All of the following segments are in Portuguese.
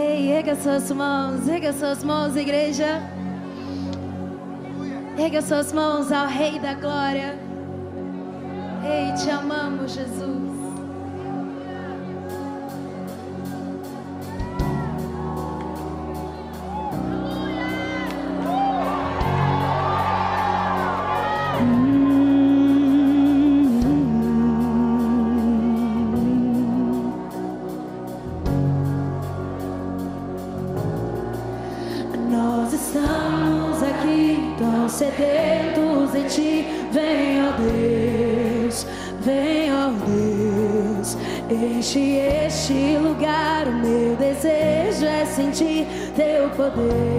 Ei, erga suas mãos, erga suas mãos, igreja. Erga suas mãos ao Rei da Glória. Ei, te amamos, Jesus. for.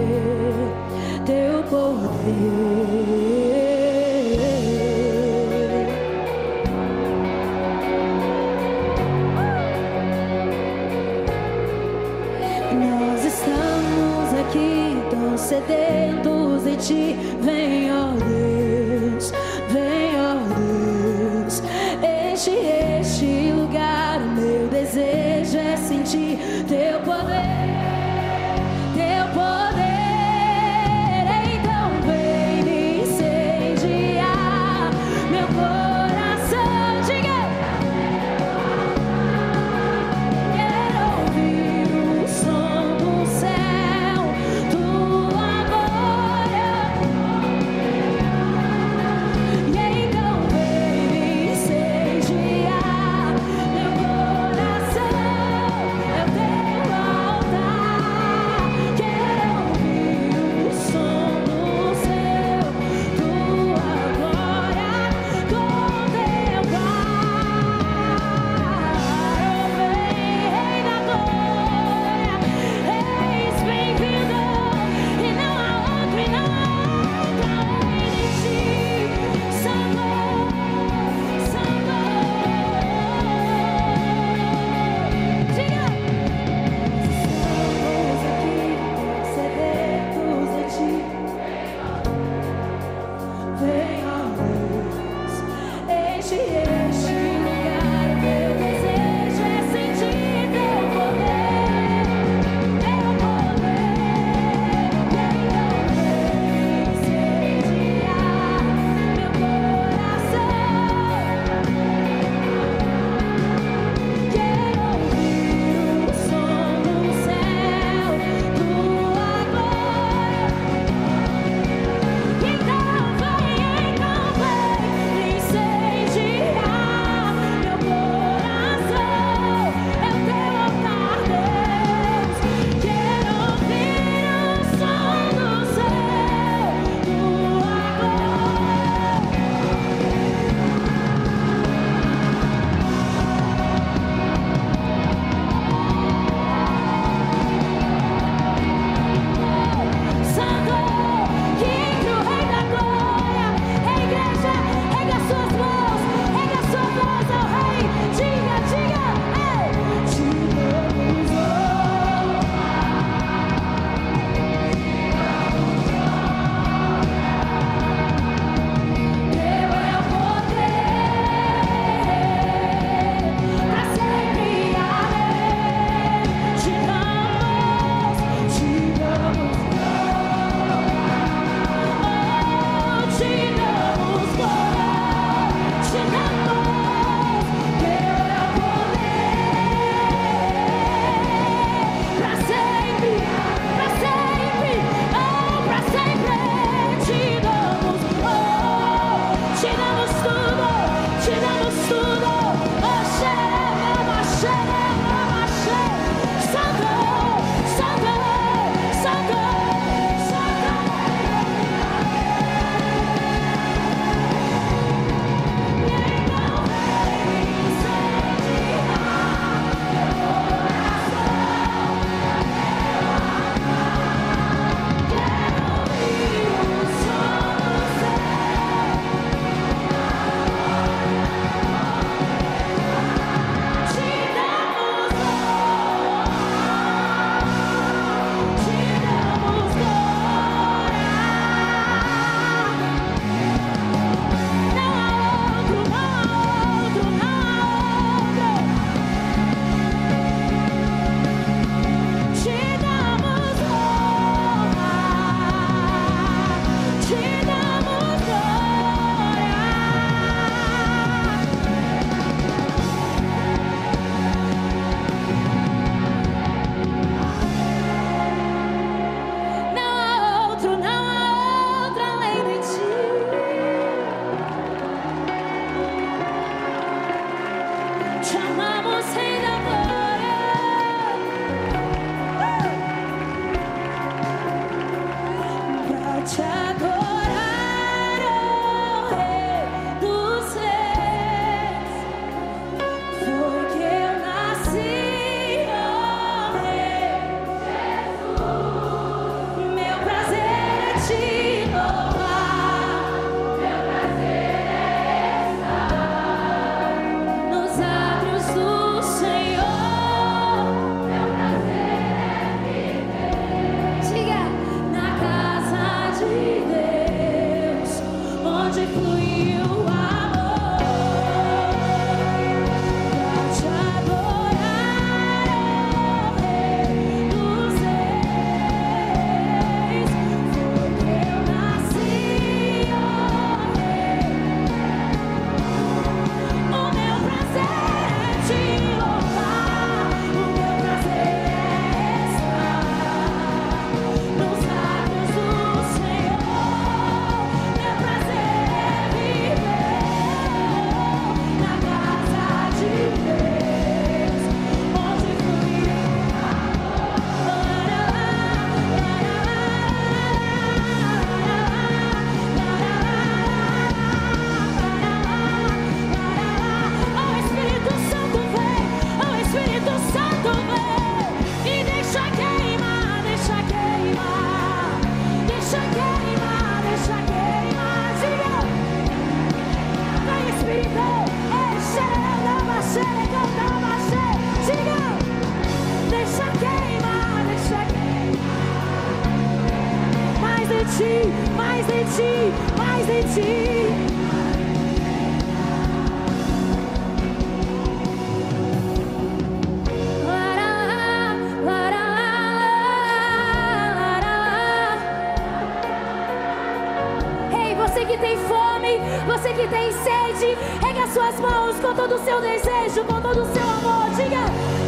mãos com todo o seu desejo, com todo o seu amor. Diga,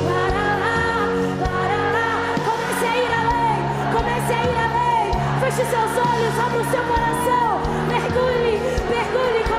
Parará, parará. Comece a ir além, comece a ir além. Feche seus olhos, abra o seu coração. Mergulhe, mergulhe.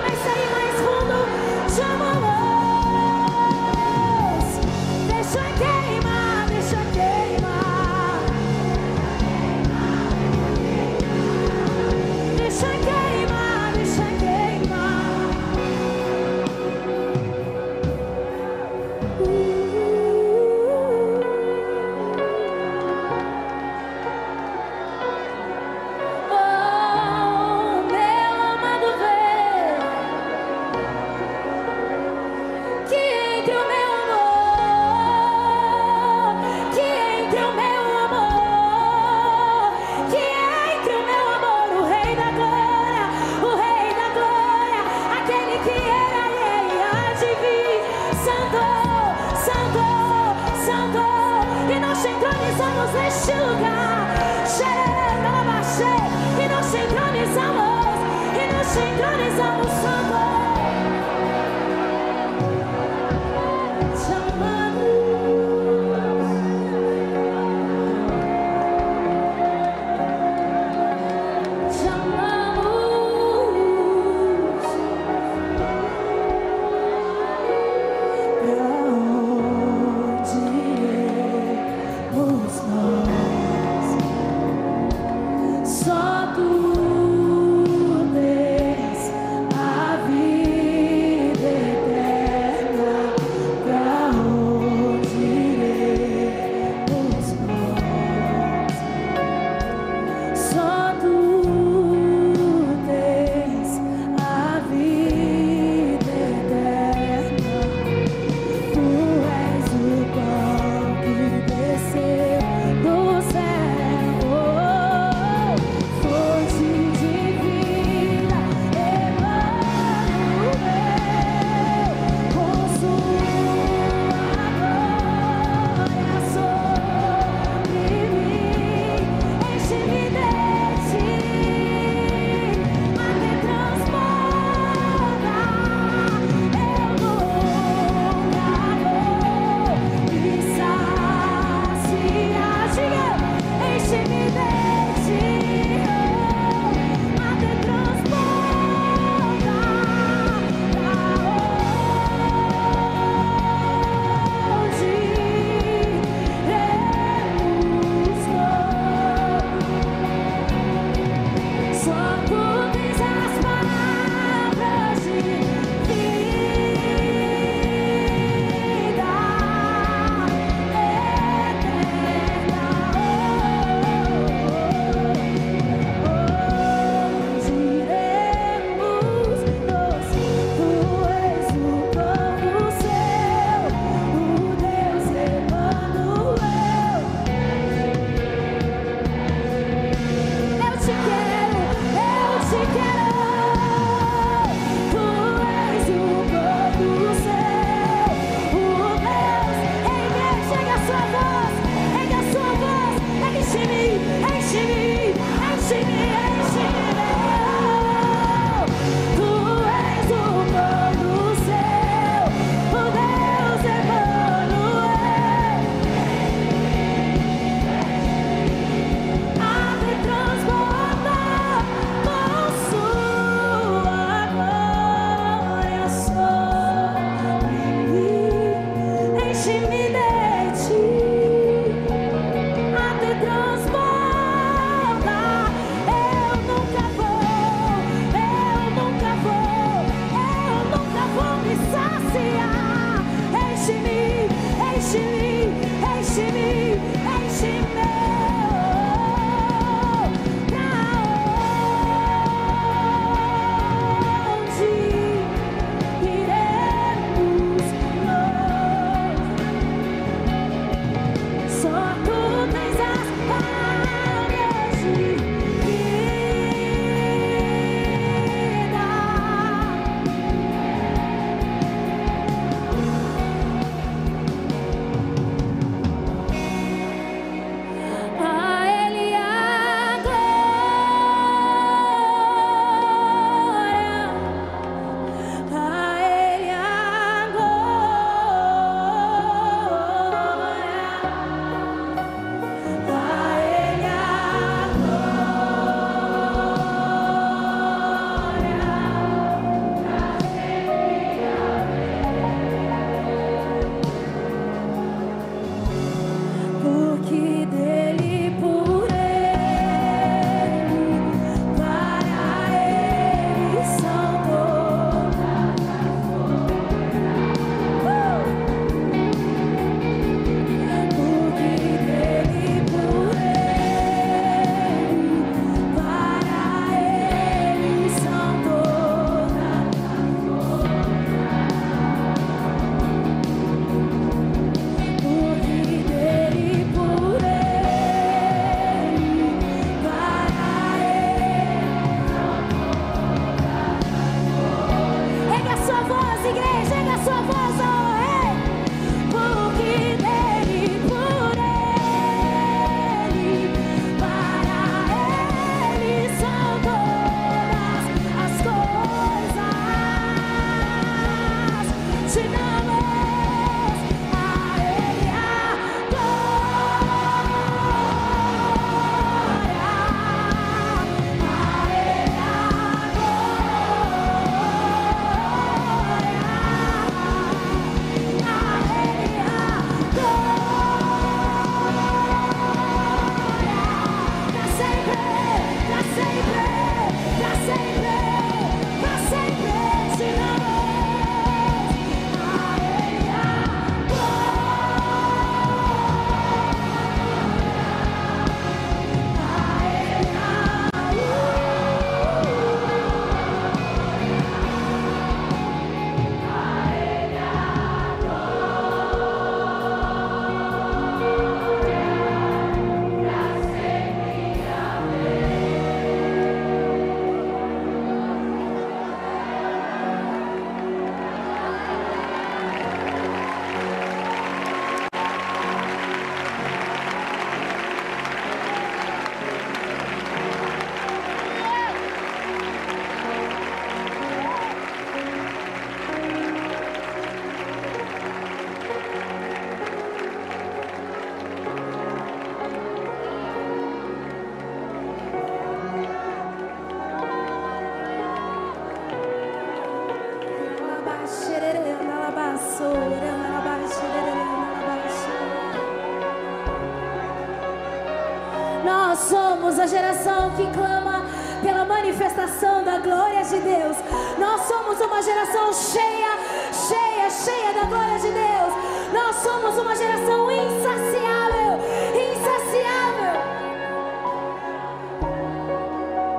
Somos a geração que clama pela manifestação da glória de Deus. Nós somos uma geração cheia, cheia, cheia da glória de Deus. Nós somos uma geração insaciável, insaciável.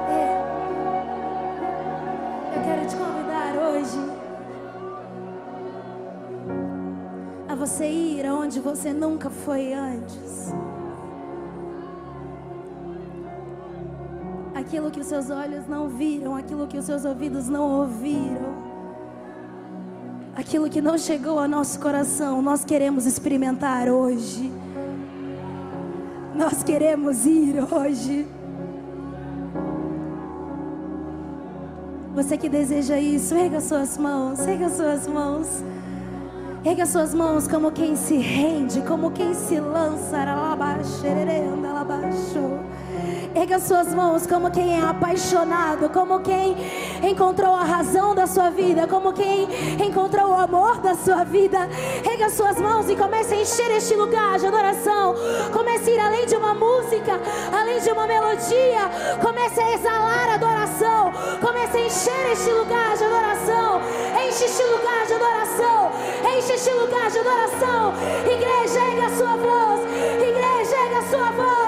É. Eu quero te convidar hoje a você ir aonde você nunca foi antes. Aquilo que os seus olhos não viram, aquilo que os seus ouvidos não ouviram, aquilo que não chegou ao nosso coração, nós queremos experimentar hoje. Nós queremos ir hoje. Você que deseja isso, erga suas mãos, erga suas mãos. Erga suas mãos como quem se rende, como quem se lança. Alabaxererenda, alabaixou. Erga suas mãos como quem é apaixonado, como quem encontrou a razão da sua vida, como quem encontrou o amor da sua vida. Erga suas mãos e comece a encher este lugar de adoração. Comece a ir além de uma música, além de uma melodia. Comece a exalar adoração. Comece a encher este lugar de adoração. Enche este lugar de adoração. Enche este lugar de adoração. Igreja, erga a sua voz. Igreja, erga a sua voz.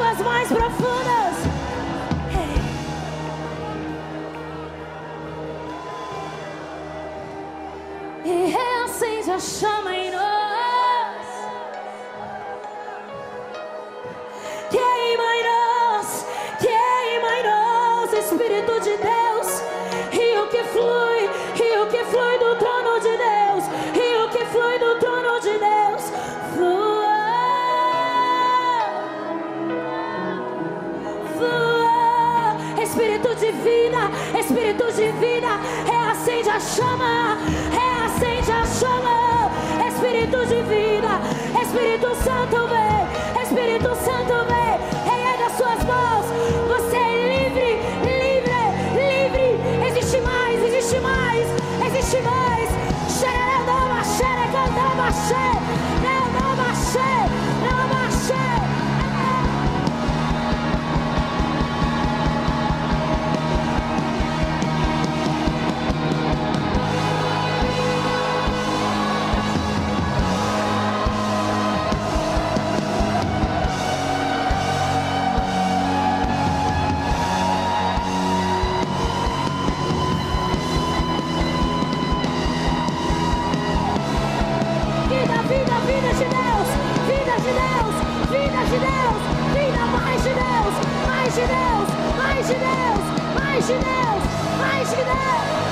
águas mais profundas. E é assim, reacende a chama em nós. chama, reacende a chama, Espírito de vida, Espírito Santo vem, Espírito Santo vem, reega suas mãos, você é livre, livre, livre, existe mais, existe mais, existe mais, xerarandama, xerecandama, xere. mais de Deus, mais de Deus, mais de Deus, mais de Deus.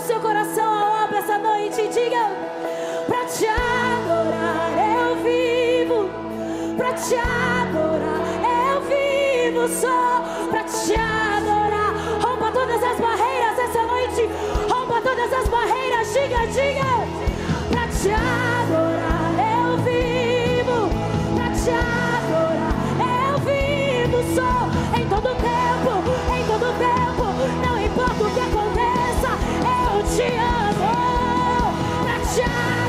no seu coração a obra essa noite e diga: Pra te adorar eu vivo, pra te adorar eu vivo só, pra te adorar. Rompa todas as barreiras essa noite, rompa todas as barreiras, diga, diga. 自由，梦想。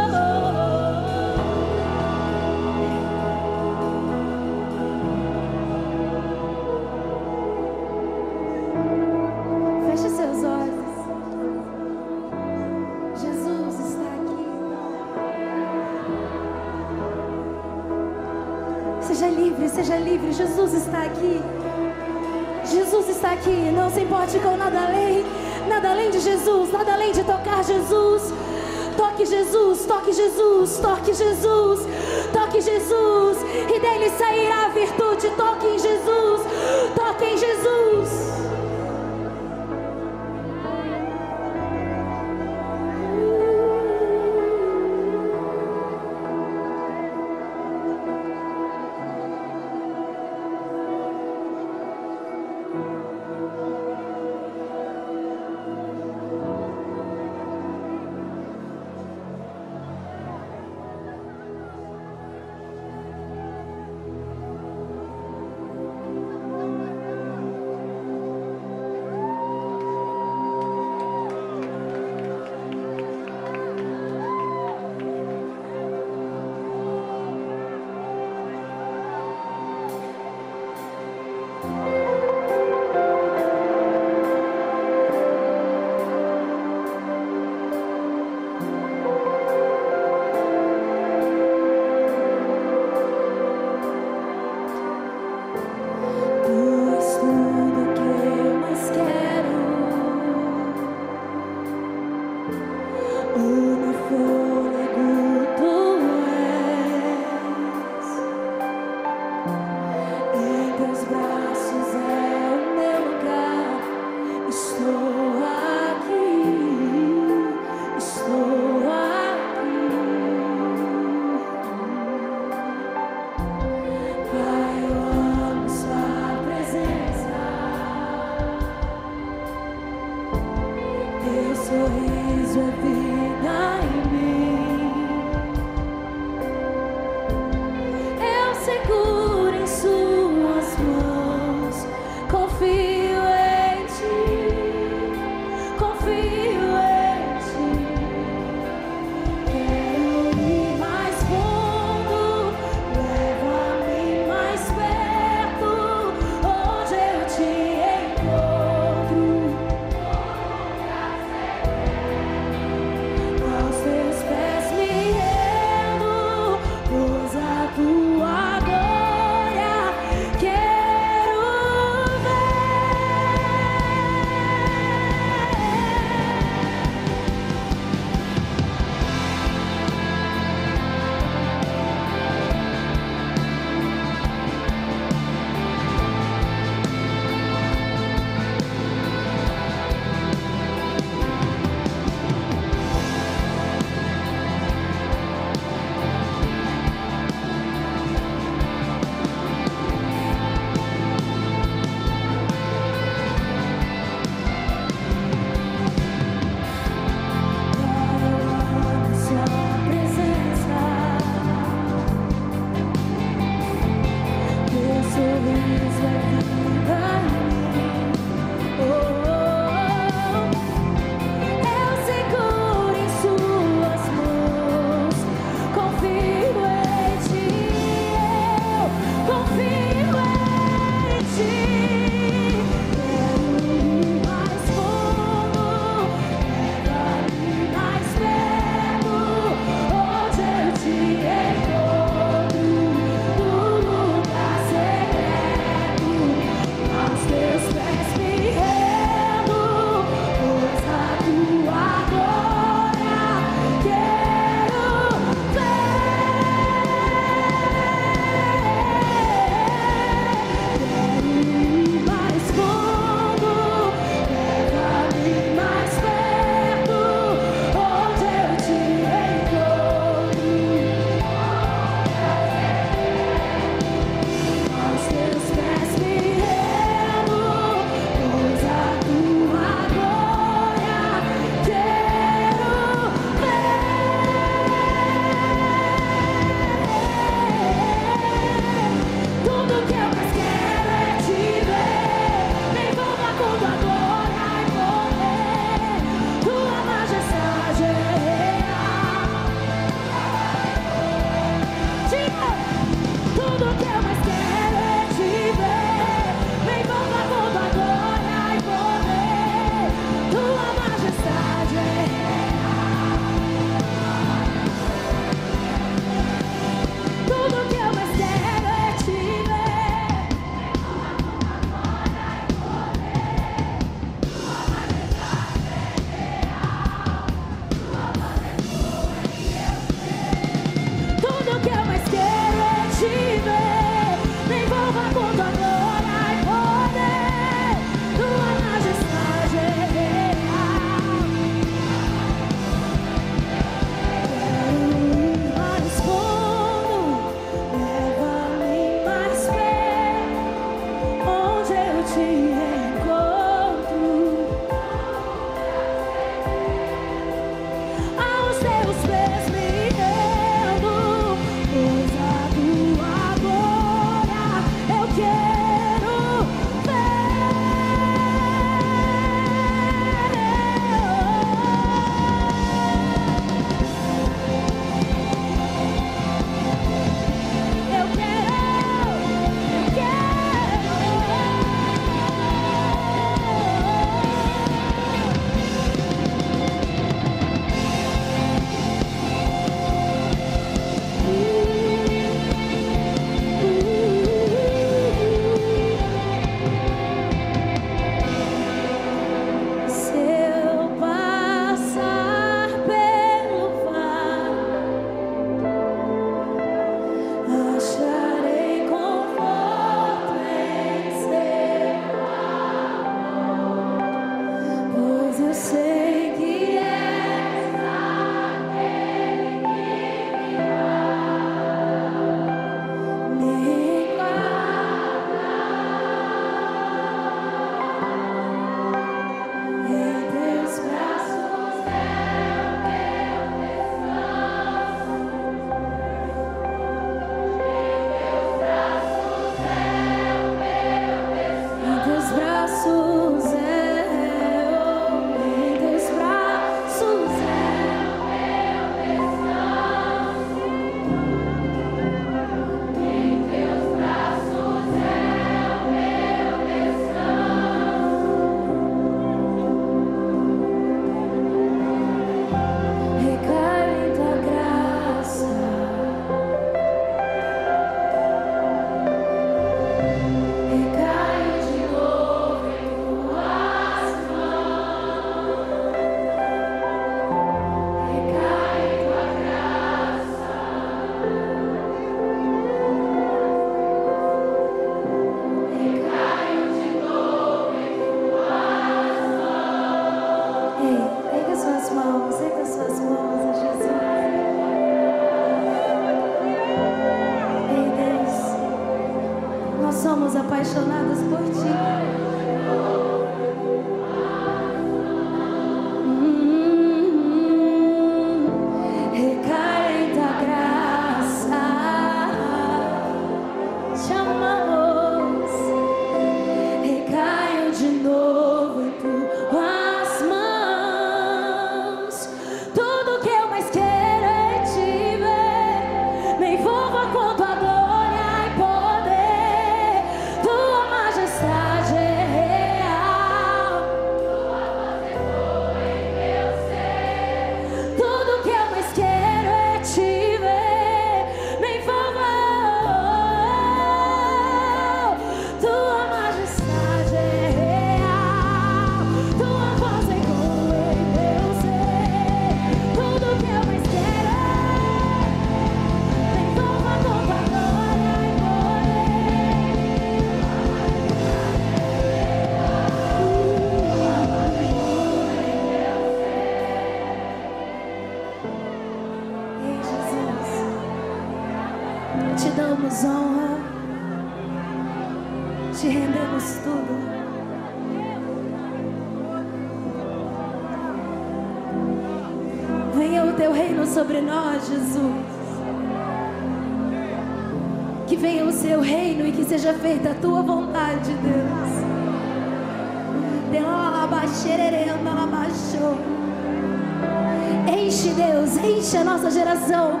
enche a nossa geração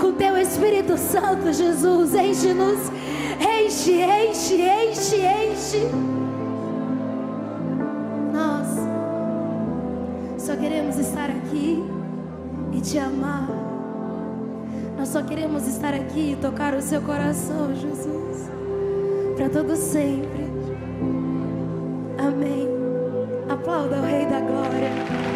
com teu Espírito Santo, Jesus. Enche-nos, enche, enche, enche, enche. Nós só queremos estar aqui e te amar. Nós só queremos estar aqui e tocar o seu coração, Jesus, para todo sempre. Amém. Aplauda o Rei da Glória.